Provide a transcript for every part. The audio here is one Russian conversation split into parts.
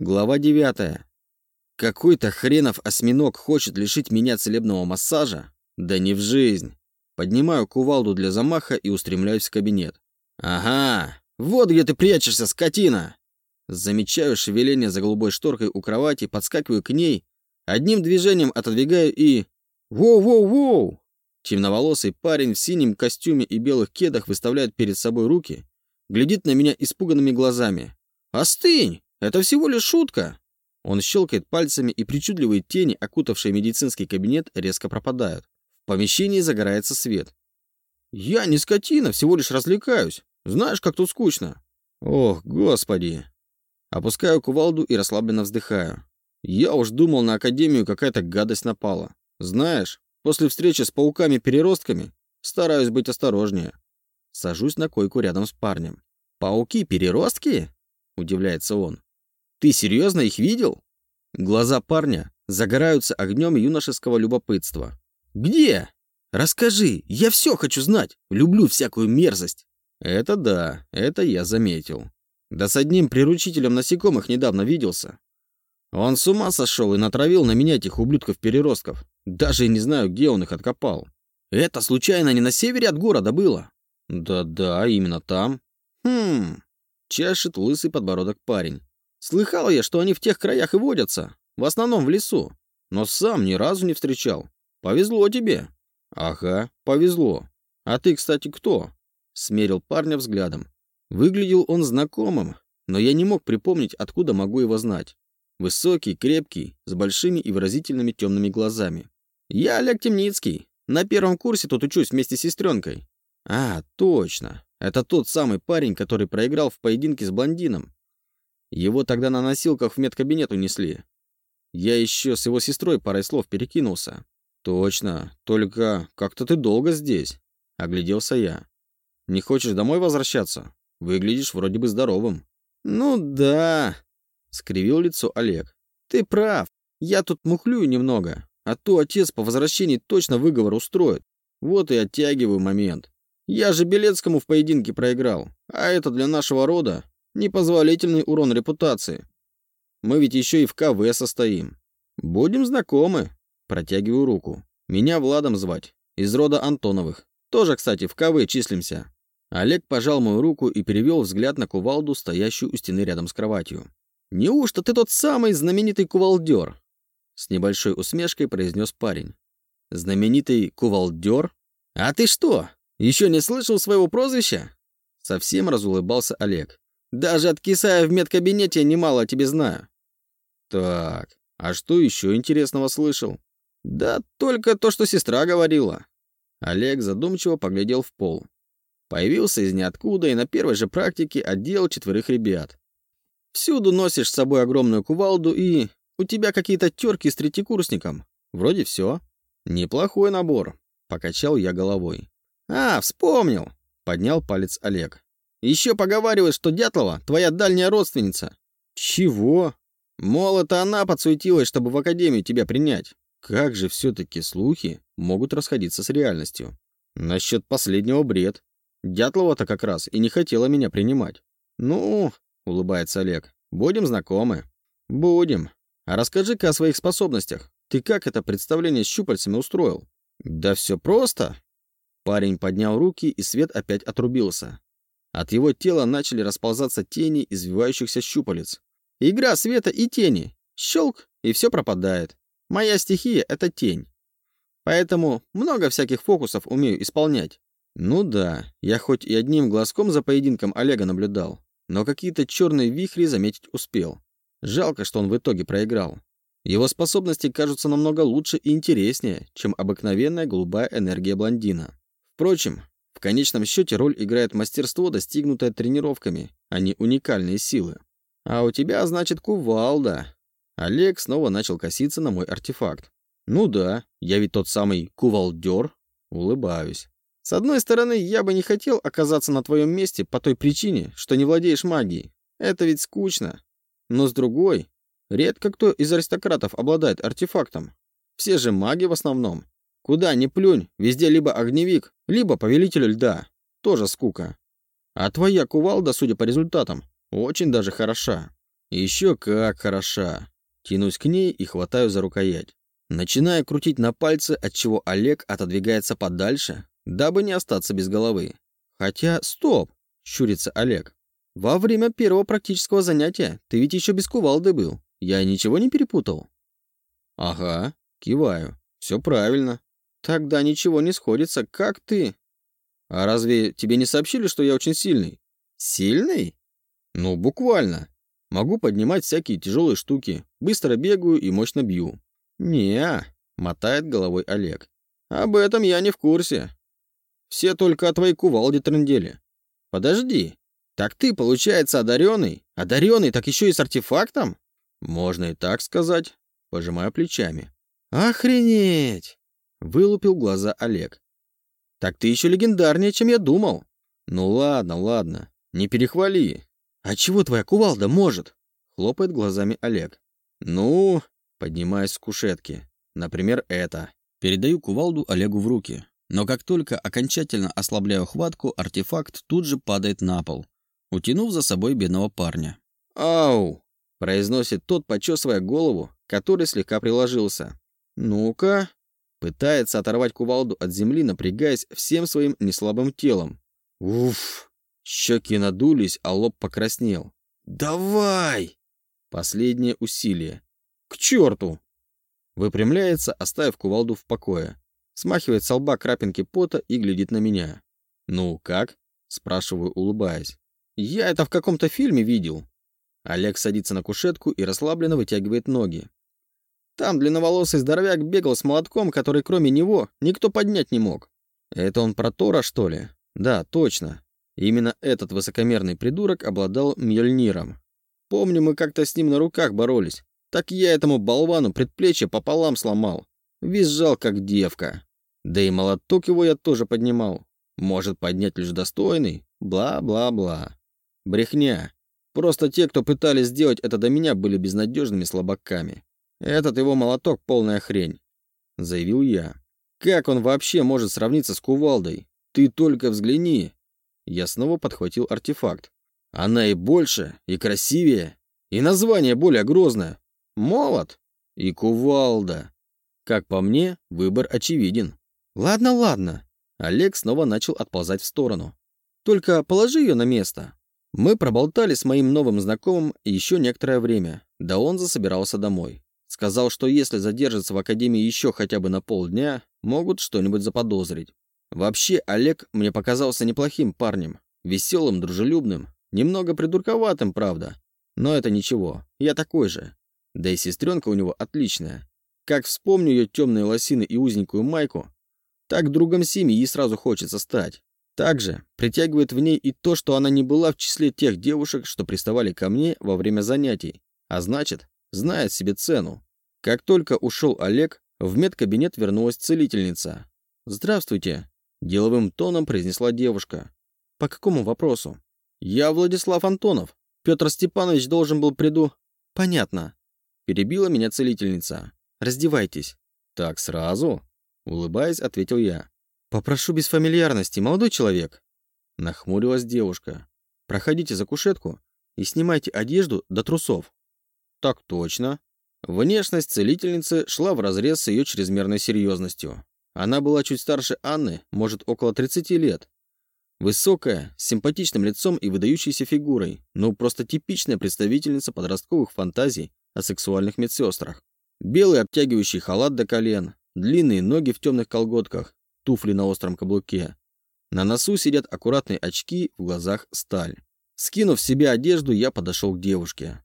Глава 9. Какой-то хренов осьминог хочет лишить меня целебного массажа? Да не в жизнь. Поднимаю кувалду для замаха и устремляюсь в кабинет. Ага, вот где ты прячешься, скотина! Замечаю шевеление за голубой шторкой у кровати, подскакиваю к ней, одним движением отодвигаю и... Воу-воу-воу! Темноволосый парень в синем костюме и белых кедах выставляет перед собой руки, глядит на меня испуганными глазами. «Остынь! Это всего лишь шутка!» Он щелкает пальцами, и причудливые тени, окутавшие медицинский кабинет, резко пропадают. В помещении загорается свет. «Я не скотина, всего лишь развлекаюсь. Знаешь, как тут скучно?» «Ох, господи!» Опускаю кувалду и расслабленно вздыхаю. Я уж думал, на Академию какая-то гадость напала. Знаешь, после встречи с пауками-переростками стараюсь быть осторожнее. Сажусь на койку рядом с парнем. «Пауки-переростки?» – удивляется он. Ты серьезно их видел? Глаза парня загораются огнем юношеского любопытства. Где? Расскажи, я все хочу знать. Люблю всякую мерзость. Это да, это я заметил. Да с одним приручителем насекомых недавно виделся. Он с ума сошел и натравил на меня этих ублюдков-переростков. Даже не знаю, где он их откопал. Это случайно не на севере от города было? Да-да, именно там. Хм, чашет лысый подбородок парень. Слыхал я, что они в тех краях и водятся, в основном в лесу, но сам ни разу не встречал. Повезло тебе. Ага, повезло. А ты, кстати, кто? Смерил парня взглядом. Выглядел он знакомым, но я не мог припомнить, откуда могу его знать. Высокий, крепкий, с большими и выразительными темными глазами. Я Олег Темницкий. На первом курсе тут учусь вместе с сестренкой. А, точно. Это тот самый парень, который проиграл в поединке с блондином. Его тогда на носилках в медкабинет унесли. Я еще с его сестрой парой слов перекинулся. Точно, только как-то ты долго здесь. Огляделся я. Не хочешь домой возвращаться? Выглядишь вроде бы здоровым. Ну да, скривил лицо Олег. Ты прав. Я тут мухлюю немного, а то отец по возвращении точно выговор устроит. Вот и оттягиваю момент. Я же Белецкому в поединке проиграл, а это для нашего рода Непозволительный урон репутации. Мы ведь еще и в КВ состоим. Будем знакомы. Протягиваю руку. Меня Владом звать. Из рода Антоновых. Тоже, кстати, в КВ числимся. Олег пожал мою руку и перевел взгляд на кувалду, стоящую у стены рядом с кроватью. «Неужто ты тот самый знаменитый кувалдер?» С небольшой усмешкой произнес парень. «Знаменитый кувалдер? А ты что, еще не слышал своего прозвища?» Совсем разулыбался Олег. Даже откисая в медкабинете, немало о тебе знаю. Так, а что еще интересного слышал? Да только то, что сестра говорила. Олег задумчиво поглядел в пол. Появился из ниоткуда и на первой же практике отделал четверых ребят. Всюду носишь с собой огромную кувалду и... У тебя какие-то терки с третьекурсником. Вроде все. Неплохой набор. Покачал я головой. А, вспомнил. Поднял палец Олег. Еще поговаривают, что Дятлова твоя дальняя родственница. Чего? Мол, это она подсуетилась, чтобы в академию тебя принять. Как же все-таки слухи могут расходиться с реальностью? Насчет последнего бред. Дятлова-то как раз и не хотела меня принимать. Ну, улыбается Олег, будем знакомы. Будем. А расскажи-ка о своих способностях. Ты как это представление с щупальцами устроил? Да все просто. Парень поднял руки, и свет опять отрубился. От его тела начали расползаться тени извивающихся щупалец. Игра света и тени. Щелк, и все пропадает. Моя стихия — это тень. Поэтому много всяких фокусов умею исполнять. Ну да, я хоть и одним глазком за поединком Олега наблюдал, но какие-то черные вихри заметить успел. Жалко, что он в итоге проиграл. Его способности кажутся намного лучше и интереснее, чем обыкновенная голубая энергия блондина. Впрочем, в конечном счете роль играет мастерство, достигнутое тренировками, а не уникальные силы. А у тебя, значит, кувалда. Олег снова начал коситься на мой артефакт. Ну да, я ведь тот самый кувалдер. Улыбаюсь. С одной стороны, я бы не хотел оказаться на твоем месте по той причине, что не владеешь магией. Это ведь скучно. Но с другой, редко кто из аристократов обладает артефактом. Все же маги в основном. Куда ни плюнь, везде либо огневик, либо повелитель льда. Тоже скука. А твоя кувалда, судя по результатам, очень даже хороша. Еще как хороша. Тянусь к ней и хватаю за рукоять. Начинаю крутить на пальце, отчего Олег отодвигается подальше, дабы не остаться без головы. Хотя, стоп, щурится Олег. Во время первого практического занятия ты ведь еще без кувалды был. Я ничего не перепутал? Ага, киваю. Все правильно. Тогда ничего не сходится. Как ты? А разве тебе не сообщили, что я очень сильный? Сильный? Ну, буквально. Могу поднимать всякие тяжелые штуки, быстро бегаю и мощно бью. не мотает головой Олег. Об этом я не в курсе. Все только о твоей кувалде трындели. Подожди, так ты, получается, одаренный? Одаренный, так еще и с артефактом? Можно и так сказать. Пожимаю плечами. Охренеть! Вылупил глаза Олег. Так ты еще легендарнее, чем я думал. Ну ладно, ладно, не перехвали. «А чего твоя кувалда может?» — хлопает глазами Олег. «Ну...» — поднимаюсь с кушетки. «Например, это». Передаю кувалду Олегу в руки. Но как только окончательно ослабляю хватку, артефакт тут же падает на пол, утянув за собой бедного парня. «Ау!» — произносит тот, почесывая голову, который слегка приложился. «Ну-ка...» Пытается оторвать кувалду от земли, напрягаясь всем своим неслабым телом. «Уф!» Щеки надулись, а лоб покраснел. «Давай!» Последнее усилие. «К черту!» Выпрямляется, оставив кувалду в покое. Смахивает с лба крапинки пота и глядит на меня. «Ну, как?» Спрашиваю, улыбаясь. «Я это в каком-то фильме видел». Олег садится на кушетку и расслабленно вытягивает ноги. Там длинноволосый здоровяк бегал с молотком, который кроме него никто поднять не мог. Это он про Тора, что ли? Да, точно. Именно этот высокомерный придурок обладал Мьёльниром. Помню, мы как-то с ним на руках боролись. Так я этому болвану предплечье пополам сломал. Визжал, как девка. Да и молоток его я тоже поднимал. Может поднять лишь достойный? Бла-бла-бла. Брехня. Просто те, кто пытались сделать это до меня, были безнадежными слабаками. Этот его молоток — полная хрень. Заявил я. Как он вообще может сравниться с кувалдой? Ты только взгляни. Я снова подхватил артефакт. Она и больше, и красивее, и название более грозное. Молот и кувалда. Как по мне, выбор очевиден. Ладно, ладно. Олег снова начал отползать в сторону. Только положи ее на место. Мы проболтали с моим новым знакомым еще некоторое время, да он засобирался домой. Сказал, что если задержится в академии еще хотя бы на полдня, могут что-нибудь заподозрить. Вообще, Олег мне показался неплохим парнем. Веселым, дружелюбным. Немного придурковатым, правда. Но это ничего. Я такой же. Да и сестренка у него отличная. Как вспомню ее темные лосины и узенькую майку, так другом семьи сразу хочется стать. Также притягивает в ней и то, что она не была в числе тех девушек, что приставали ко мне во время занятий, а значит, знает себе цену. Как только ушел Олег, в медкабинет вернулась целительница. «Здравствуйте», Деловым тоном произнесла девушка. «По какому вопросу?» «Я Владислав Антонов. Петр Степанович должен был приду...» «Понятно». Перебила меня целительница. «Раздевайтесь». «Так сразу?» Улыбаясь, ответил я. «Попрошу без фамильярности, молодой человек». Нахмурилась девушка. «Проходите за кушетку и снимайте одежду до трусов». «Так точно». Внешность целительницы шла вразрез с ее чрезмерной серьезностью. Она была чуть старше Анны, может, около 30 лет. Высокая, с симпатичным лицом и выдающейся фигурой, но просто типичная представительница подростковых фантазий о сексуальных медсестрах. Белый обтягивающий халат до колен, длинные ноги в темных колготках, туфли на остром каблуке. На носу сидят аккуратные очки, в глазах сталь. Скинув себе одежду, я подошел к девушке.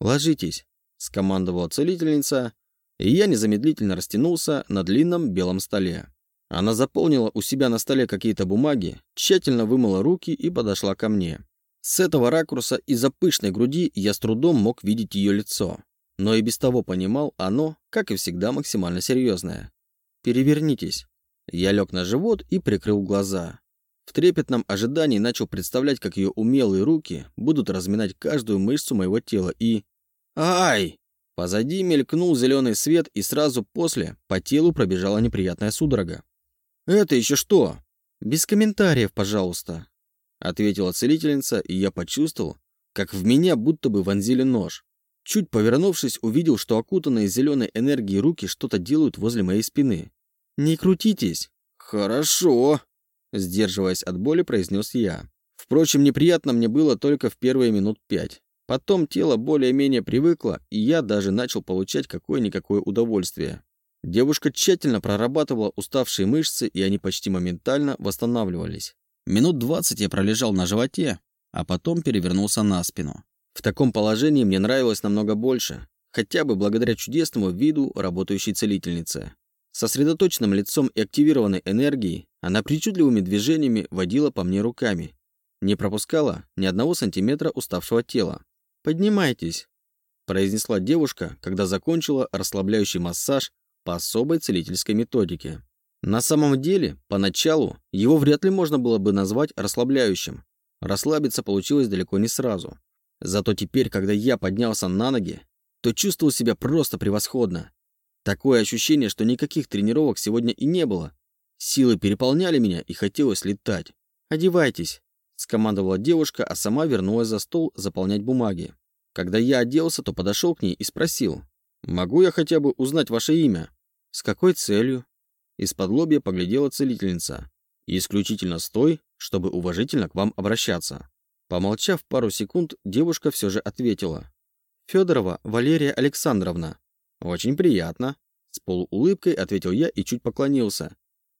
«Ложитесь», — скомандовала целительница, и я незамедлительно растянулся на длинном белом столе. Она заполнила у себя на столе какие-то бумаги, тщательно вымыла руки и подошла ко мне. С этого ракурса из-за пышной груди я с трудом мог видеть ее лицо, но и без того понимал оно, как и всегда, максимально серьезное. «Перевернитесь». Я лег на живот и прикрыл глаза. В трепетном ожидании начал представлять, как ее умелые руки будут разминать каждую мышцу моего тела и... «Ай!» Позади мелькнул зеленый свет, и сразу после по телу пробежала неприятная судорога. «Это еще что?» «Без комментариев, пожалуйста», — ответила целительница, и я почувствовал, как в меня будто бы вонзили нож. Чуть повернувшись, увидел, что окутанные зеленой энергией руки что-то делают возле моей спины. «Не крутитесь!» «Хорошо!» Сдерживаясь от боли, произнес я. Впрочем, неприятно мне было только в первые минут пять. Потом тело более-менее привыкло, и я даже начал получать какое-никакое удовольствие. Девушка тщательно прорабатывала уставшие мышцы, и они почти моментально восстанавливались. Минут двадцать я пролежал на животе, а потом перевернулся на спину. В таком положении мне нравилось намного больше, хотя бы благодаря чудесному виду работающей целительницы. Сосредоточенным лицом и активированной энергией она причудливыми движениями водила по мне руками. Не пропускала ни одного сантиметра уставшего тела. «Поднимайтесь», – произнесла девушка, когда закончила расслабляющий массаж по особой целительской методике. На самом деле, поначалу, его вряд ли можно было бы назвать расслабляющим. Расслабиться получилось далеко не сразу. Зато теперь, когда я поднялся на ноги, то чувствовал себя просто превосходно. Такое ощущение, что никаких тренировок сегодня и не было. Силы переполняли меня и хотелось летать. «Одевайтесь», – скомандовала девушка, а сама вернулась за стол заполнять бумаги. Когда я оделся, то подошел к ней и спросил. «Могу я хотя бы узнать ваше имя?» «С какой целью?» Из-под лобья поглядела целительница. «Исключительно с той, чтобы уважительно к вам обращаться». Помолчав пару секунд, девушка все же ответила. «Федорова Валерия Александровна». «Очень приятно», — с полуулыбкой ответил я и чуть поклонился.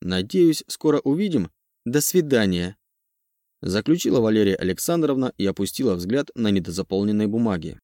«Надеюсь, скоро увидим. До свидания». Заключила Валерия Александровна и опустила взгляд на недозаполненные бумаги.